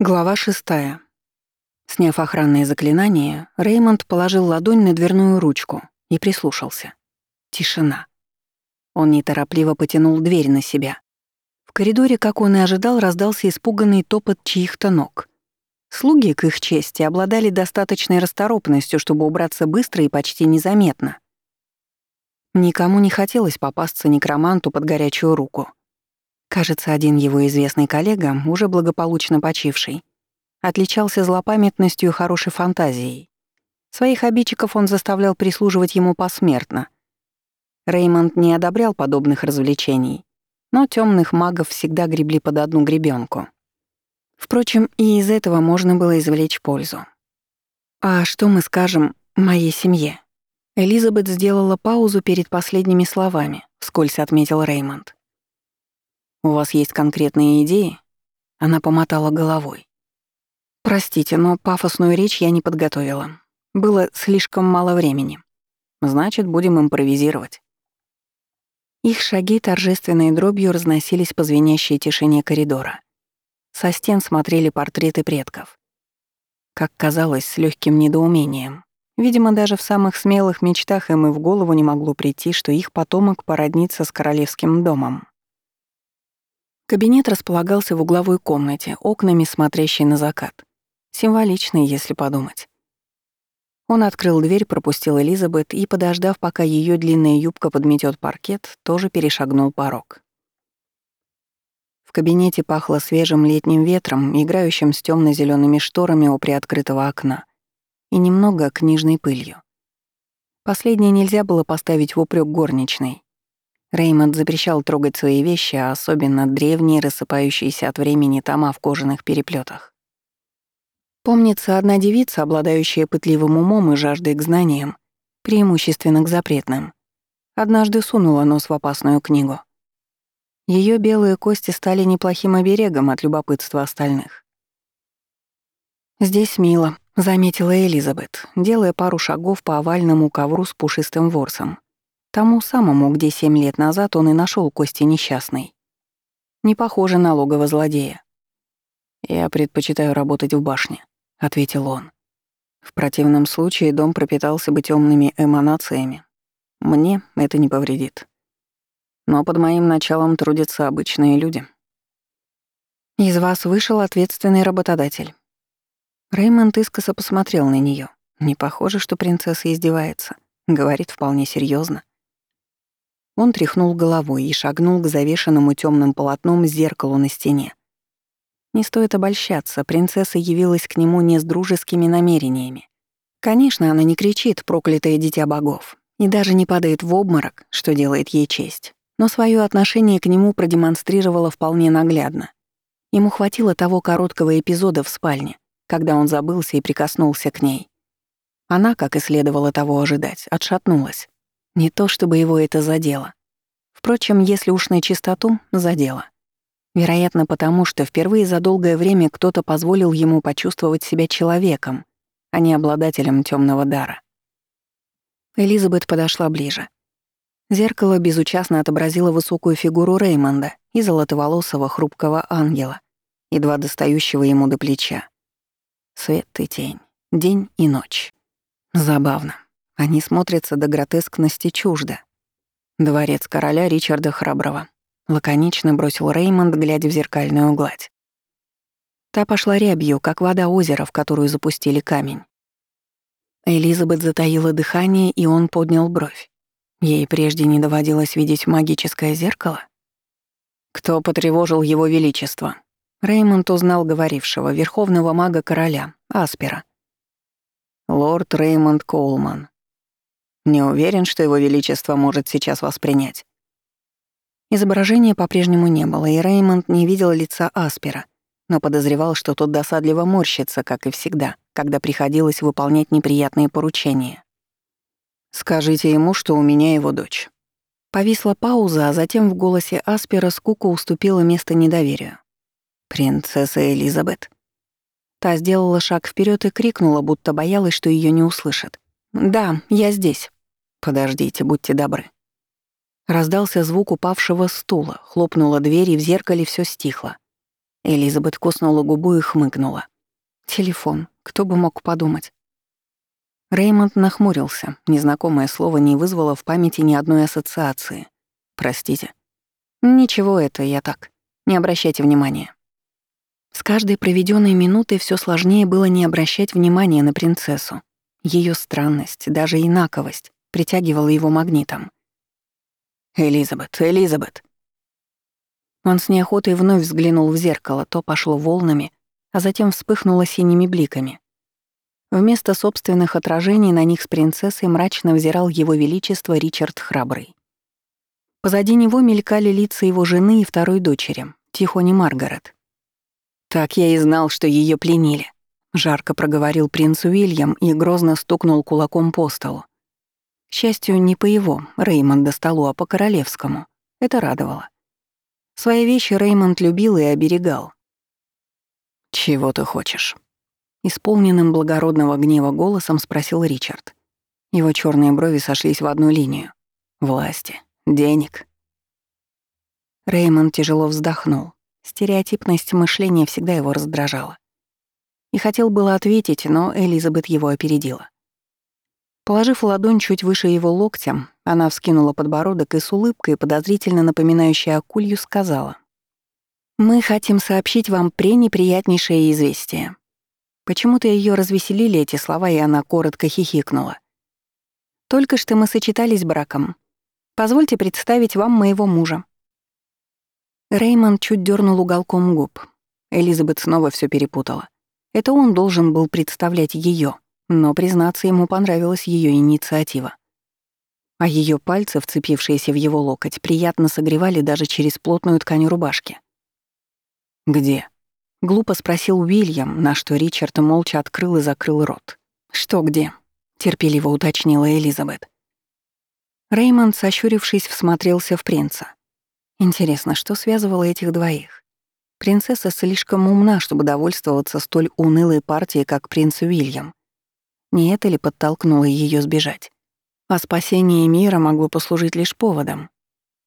Глава шестая. Сняв охранное заклинание, Реймонд положил ладонь на дверную ручку и прислушался. Тишина. Он неторопливо потянул дверь на себя. В коридоре, как он и ожидал, раздался испуганный топот чьих-то ног. Слуги, к их чести, обладали достаточной расторопностью, чтобы убраться быстро и почти незаметно. Никому не хотелось попасться некроманту под горячую руку. Кажется, один его известный коллега, уже благополучно почивший, отличался злопамятностью и хорошей фантазией. Своих обидчиков он заставлял прислуживать ему посмертно. Реймонд не одобрял подобных развлечений, но темных магов всегда гребли под одну гребенку. Впрочем, и из этого можно было извлечь пользу. «А что мы скажем моей семье?» Элизабет сделала паузу перед последними словами, вскользь отметил Реймонд. «У вас есть конкретные идеи?» Она помотала головой. «Простите, но пафосную речь я не подготовила. Было слишком мало времени. Значит, будем импровизировать». Их шаги торжественной дробью разносились по звенящей тишине коридора. Со стен смотрели портреты предков. Как казалось, с легким недоумением. Видимо, даже в самых смелых мечтах им и в голову не могло прийти, что их потомок породнится с королевским домом. Кабинет располагался в угловой комнате, окнами смотрящей на закат. Символичный, если подумать. Он открыл дверь, пропустил Элизабет и, подождав, пока ее длинная юбка подметет паркет, тоже перешагнул порог. В кабинете пахло свежим летним ветром, играющим с темно зелеными шторами у приоткрытого окна, и немного книжной пылью. Последнее нельзя было поставить в упрек горничной. Реймонд запрещал трогать свои вещи, а особенно древние, рассыпающиеся от времени тома в кожаных переплетах. Помнится, одна девица, обладающая пытливым умом и жаждой к знаниям, преимущественно к запретным, однажды сунула нос в опасную книгу. Ее белые кости стали неплохим оберегом от любопытства остальных. «Здесь мило», — заметила Элизабет, делая пару шагов по овальному ковру с пушистым ворсом. Тому самому, где семь лет назад он и нашел кости несчастной. Не похоже на логово злодея. «Я предпочитаю работать в башне», — ответил он. «В противном случае дом пропитался бы темными эманациями. Мне это не повредит. Но под моим началом трудятся обычные люди». «Из вас вышел ответственный работодатель». Реймонд искоса посмотрел на нее. Не похоже, что принцесса издевается. Говорит вполне серьезно. Он тряхнул головой и шагнул к завешенному темным полотном зеркалу на стене. Не стоит обольщаться, принцесса явилась к нему не с дружескими намерениями. Конечно, она не кричит «проклятое дитя богов» и даже не падает в обморок, что делает ей честь, но свое отношение к нему продемонстрировала вполне наглядно. Ему хватило того короткого эпизода в спальне, когда он забылся и прикоснулся к ней. Она, как и следовало того ожидать, отшатнулась. Не то чтобы его это задело. Впрочем, если уж на чистоту, задело. Вероятно, потому что впервые за долгое время кто-то позволил ему почувствовать себя человеком, а не обладателем темного дара. Элизабет подошла ближе. Зеркало безучастно отобразило высокую фигуру Реймонда и золотоволосого хрупкого ангела, едва достающего ему до плеча. Свет и тень, день и ночь. Забавно. Они смотрятся до гротескности чуждо. Дворец короля Ричарда Храброго. Лаконично бросил Реймонд, глядя в зеркальную гладь. Та пошла рябью, как вода озера, в которую запустили камень. Элизабет затаила дыхание, и он поднял бровь. Ей прежде не доводилось видеть магическое зеркало. Кто потревожил его величество? Реймонд узнал говорившего, верховного мага короля, Аспера. Лорд Реймонд Коулман, не уверен, что его величество может сейчас воспринять. Изображения по-прежнему не было, и Реймонд не видел лица Аспера, но подозревал, что тот досадливо морщится, как и всегда, когда приходилось выполнять неприятные поручения. «Скажите ему, что у меня его дочь». Повисла пауза, а затем в голосе Аспера скука уступила место недоверию. «Принцесса Элизабет». Та сделала шаг вперед и крикнула, будто боялась, что ее не услышат. «Да, я здесь». «Подождите, будьте добры». Раздался звук упавшего стула, хлопнула дверь, и в зеркале все стихло. Элизабет куснула губу и хмыкнула. Телефон. Кто бы мог подумать? Реймонд нахмурился. Незнакомое слово не вызвало в памяти ни одной ассоциации. Простите. Ничего, это я так. Не обращайте внимания. С каждой проведенной минутой все сложнее было не обращать внимания на принцессу. Ее странность, даже инаковость, притягивала его магнитом. «Элизабет, Элизабет!» Он с неохотой вновь взглянул в зеркало, то пошло волнами, а затем вспыхнуло синими бликами. Вместо собственных отражений на них с принцессой мрачно взирал его величество Ричард Храбрый. Позади него мелькали лица его жены и второй дочери, Тихони Маргарет. «Так я и знал, что ее пленили», — жарко проговорил принц Уильям и грозно стукнул кулаком по столу. К счастью, не по его, Реймонда столу, а по королевскому. Это радовало. Свои вещи Реймонд любил и оберегал. «Чего ты хочешь?» Исполненным благородного гнева голосом спросил Ричард. Его черные брови сошлись в одну линию. «Власти. Денег». Реймонд тяжело вздохнул. Стереотипность мышления всегда его раздражала. И хотел было ответить, но Элизабет его опередила. Положив ладонь чуть выше его локтя, она вскинула подбородок и с улыбкой, подозрительно напоминающей акулью, сказала. «Мы хотим сообщить вам пренеприятнейшее известие». Почему-то ее развеселили эти слова, и она коротко хихикнула. «Только что мы сочетались браком. Позвольте представить вам моего мужа». Реймонд чуть дернул уголком губ. Элизабет снова все перепутала. Это он должен был представлять ее. Но, признаться, ему понравилась ее инициатива. А ее пальцы, вцепившиеся в его локоть, приятно согревали даже через плотную ткань рубашки. «Где?» — глупо спросил Уильям, на что Ричард молча открыл и закрыл рот. «Что где?» — терпеливо уточнила Элизабет. Реймонд, сощурившись, всмотрелся в принца. Интересно, что связывало этих двоих? Принцесса слишком умна, чтобы довольствоваться столь унылой партией, как принц Уильям. Не это ли подтолкнуло ее сбежать? А спасение мира могло послужить лишь поводом.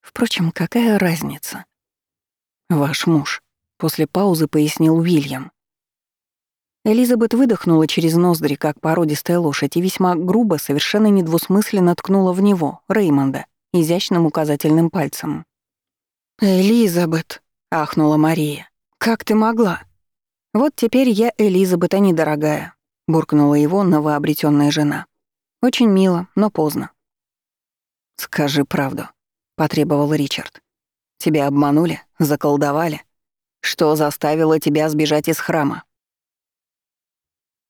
Впрочем, какая разница? «Ваш муж», — после паузы пояснил Уильям. Элизабет выдохнула через ноздри, как породистая лошадь, и весьма грубо, совершенно недвусмысленно ткнула в него, Реймонда, изящным указательным пальцем. «Элизабет», — ахнула Мария, — «как ты могла?» «Вот теперь я Элизабет, а не дорогая буркнула его новообретенная жена. Очень мило, но поздно. Скажи правду, потребовал Ричард. Тебя обманули, заколдовали? Что заставило тебя сбежать из храма?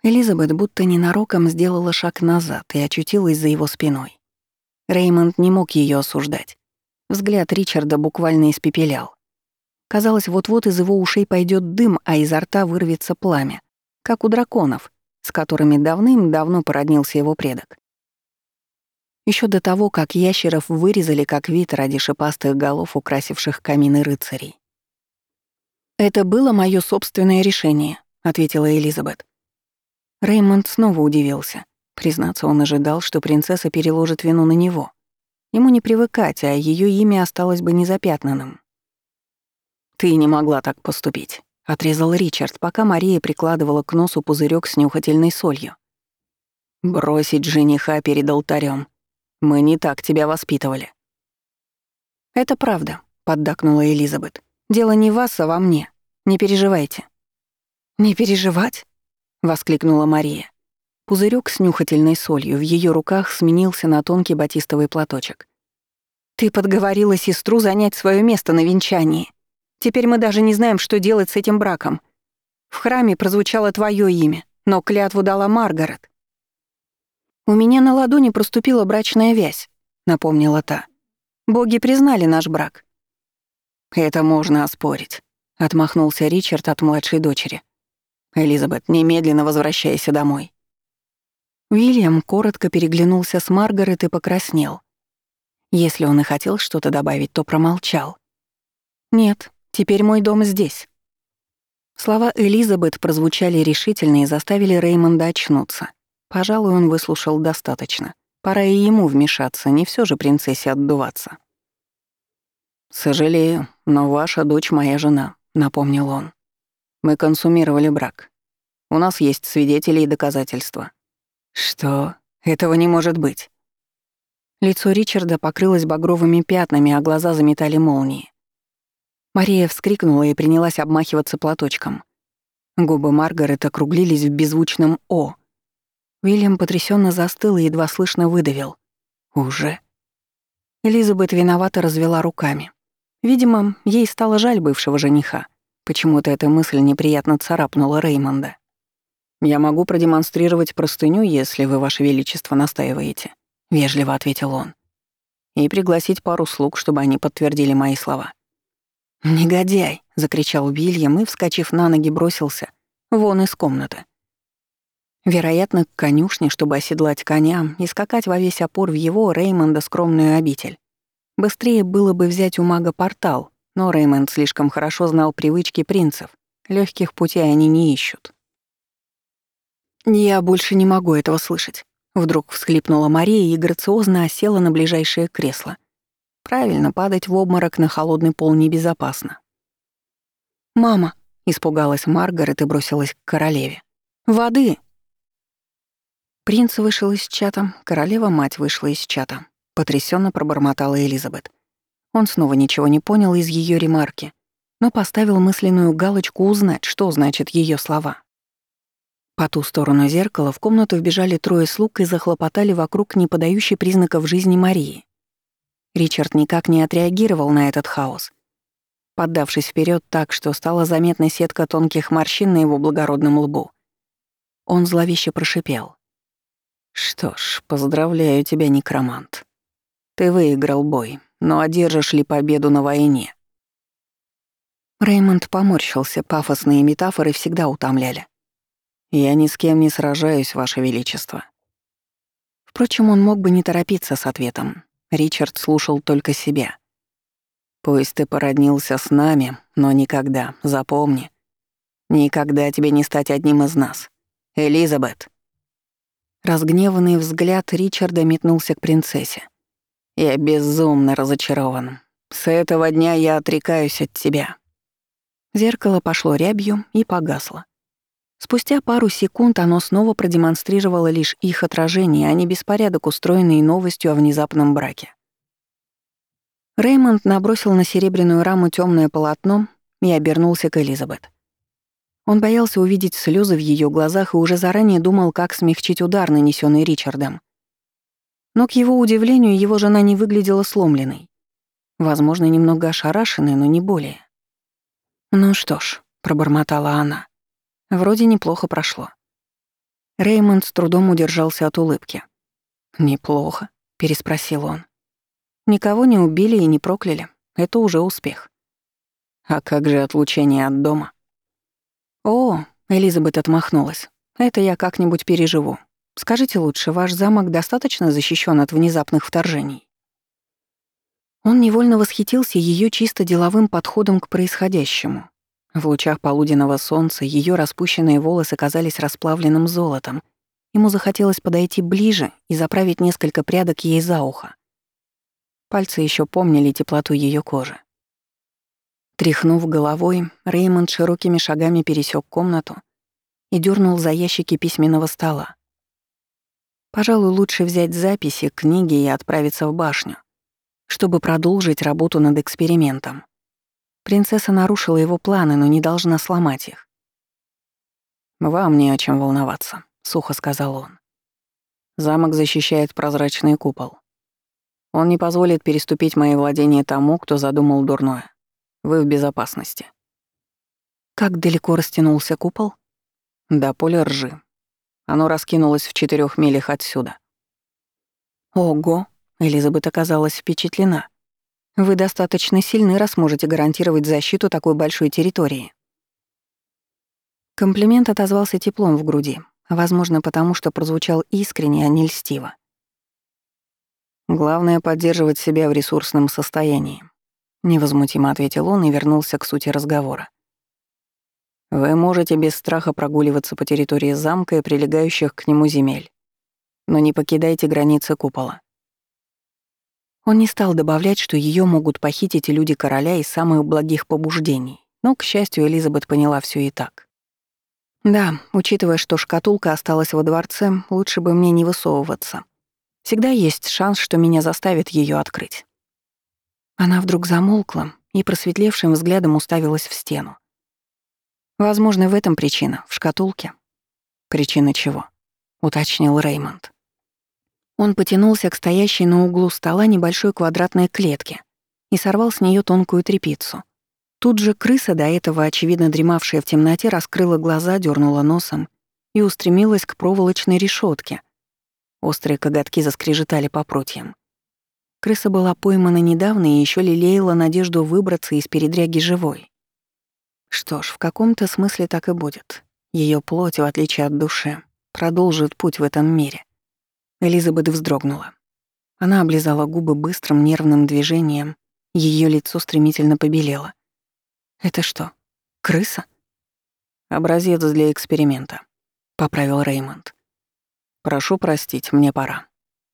Элизабет будто ненароком сделала шаг назад и очутилась за его спиной. Реймонд не мог ее осуждать. Взгляд Ричарда буквально испепелял. Казалось, вот-вот из его ушей пойдет дым, а изо рта вырвется пламя, как у драконов, с которыми давным-давно породнился его предок. Еще до того, как ящеров вырезали как вид ради шипастых голов, украсивших камины рыцарей. «Это было мое собственное решение», — ответила Элизабет. Реймонд снова удивился. Признаться, он ожидал, что принцесса переложит вину на него. Ему не привыкать, а ее имя осталось бы незапятнанным. «Ты не могла так поступить», отрезал Ричард, пока Мария прикладывала к носу пузырек с нюхательной солью. Бросить жениха перед алтарем. Мы не так тебя воспитывали. Это правда, поддакнула Элизабет. Дело не в вас, а во мне. Не переживайте. Не переживать? воскликнула Мария. Пузырек с нюхательной солью в ее руках сменился на тонкий батистовый платочек. Ты подговорила сестру занять свое место на венчании. Теперь мы даже не знаем, что делать с этим браком. В храме прозвучало твое имя, но клятву дала Маргарет. «У меня на ладони проступила брачная вязь», — напомнила та. «Боги признали наш брак». «Это можно оспорить», — отмахнулся Ричард от младшей дочери. «Элизабет, немедленно возвращайся домой». Уильям коротко переглянулся с Маргарет и покраснел. Если он и хотел что-то добавить, то промолчал. «Нет, Теперь мой дом здесь». Слова Элизабет прозвучали решительно и заставили Реймонда очнуться. Пожалуй, он выслушал достаточно. Пора и ему вмешаться, не все же принцессе отдуваться. «Сожалею, но ваша дочь моя жена», — напомнил он. Мы консумировали брак. У нас есть свидетели и доказательства». «Что? Этого не может быть». Лицо Ричарда покрылось багровыми пятнами, а глаза заметали молнии. Мария вскрикнула и принялась обмахиваться платочком. Губы Маргарет округлились в беззвучном «О». Уильям потрясенно застыл и едва слышно выдавил. «Уже?» Элизабет виновато развела руками. Видимо, ей стало жаль бывшего жениха. Почему-то эта мысль неприятно царапнула Реймонда. «Я могу продемонстрировать простыню, если вы, Ваше Величество, настаиваете», — вежливо ответил он. «И пригласить пару слуг, чтобы они подтвердили мои слова». «Негодяй!» — закричал Уильям и, вскочив на ноги, бросился вон из комнаты. Вероятно, к конюшне, чтобы оседлать коня и скакать во весь опор в его, Реймонда, скромную обитель. Быстрее было бы взять у мага портал, но Реймонд слишком хорошо знал привычки принцев. Легких путей они не ищут. «Я больше не могу этого слышать», — вдруг всхлипнула Мария и грациозно осела на ближайшее кресло. Правильно, падать в обморок на холодный пол небезопасно. «Мама», — испугалась Маргарет и бросилась к королеве. «Воды!» Принц вышел из чата, королева-мать вышла из чата. Потрясенно пробормотала Элизабет. Он снова ничего не понял из ее ремарки, но поставил мысленную галочку узнать, что значит ее слова. По ту сторону зеркала в комнату вбежали трое слуг и захлопотали вокруг не подающей признаков жизни Марии. Ричард никак не отреагировал на этот хаос. Поддавшись вперед так, что стала заметна сетка тонких морщин на его благородном лбу, он зловеще прошипел. Что ж, поздравляю тебя, некромант. Ты выиграл бой, но одержишь ли победу на войне? Реймонд поморщился, пафосные метафоры всегда утомляли. «Я ни с кем не сражаюсь, Ваше Величество». Впрочем, он мог бы не торопиться с ответом. Ричард слушал только себя. «Пусть ты породнился с нами, но никогда, запомни, никогда тебе не стать одним из нас. Элизабет!» Разгневанный взгляд Ричарда метнулся к принцессе. «Я безумно разочарован. С этого дня я отрекаюсь от тебя». Зеркало пошло рябью и погасло. Спустя пару секунд оно снова продемонстрировало лишь их отражение, а не беспорядок, устроенный новостью о внезапном браке. Реймонд набросил на серебряную раму темное полотно и обернулся к Элизабет. Он боялся увидеть слезы в ее глазах и уже заранее думал, как смягчить удар, нанесенный Ричардом. Но, к его удивлению, его жена не выглядела сломленной. Возможно, немного ошарашенной, но не более. «Ну что ж», — пробормотала она, — «вроде неплохо прошло». Реймонд с трудом удержался от улыбки. «Неплохо», — переспросил он. «Никого не убили и не прокляли. Это уже успех». «А как же отлучение от дома?» «О», — Элизабет отмахнулась, — «это я как-нибудь переживу. Скажите лучше, ваш замок достаточно защищен от внезапных вторжений?» Он невольно восхитился ее чисто деловым подходом к происходящему. В лучах полуденного солнца ее распущенные волосы казались расплавленным золотом. Ему захотелось подойти ближе и заправить несколько прядок ей за ухо. Пальцы еще помнили теплоту ее кожи. Тряхнув головой, Реймонд широкими шагами пересек комнату и дернул за ящики письменного стола. Пожалуй, лучше взять записи, книги и отправиться в башню, чтобы продолжить работу над экспериментом. Принцесса нарушила его планы, но не должна сломать их. «Вам не о чем волноваться», — сухо сказал он. «Замок защищает прозрачный купол. Он не позволит переступить мои владения тому, кто задумал дурное. Вы в безопасности. Как далеко растянулся купол? До поля ржи. Оно раскинулось в четырех милях отсюда. Ого, Элизабет оказалась впечатлена. Вы достаточно сильны, раз можете гарантировать защиту такой большой территории. Комплимент отозвался теплом в груди, возможно, потому что прозвучал искренне, а не льстиво. Главное — поддерживать себя в ресурсном состоянии. Невозмутимо ответил он и вернулся к сути разговора. Вы можете без страха прогуливаться по территории замка и прилегающих к нему земель, но не покидайте границы купола. Он не стал добавлять, что ее могут похитить люди короля из самых благих побуждений, Но, к счастью, Элизабет поняла все и так. Да, учитывая, что шкатулка осталась во дворце, лучше бы мне не высовываться. Всегда есть шанс, что меня заставит ее открыть. Она вдруг замолкла и просветлевшим взглядом уставилась в стену. Возможно, в этом причина, в шкатулке. Причина чего? уточнил Реймонд. Он потянулся к стоящей на углу стола небольшой квадратной клетке и сорвал с нее тонкую трепицу. Тут же крыса, до этого очевидно дремавшая в темноте, раскрыла глаза, дернула носом и устремилась к проволочной решетке. Острые коготки заскрежетали по прутьям. Крыса была поймана недавно и еще лелеяла надежду выбраться из передряги живой. Что ж, в каком-то смысле так и будет. Ее плоть, в отличие от души, продолжит путь в этом мире. Элизабет вздрогнула. Она облизала губы быстрым нервным движением, ее лицо стремительно побелело. «Это что, крыса?» «Образец для эксперимента», — поправил Реймонд. «Прошу простить, мне пора.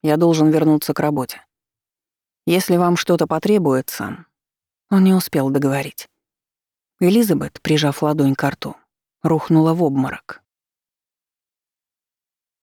Я должен вернуться к работе. Если вам что-то потребуется...» Он не успел договорить. Элизабет, прижав ладонь к рту, рухнула в обморок.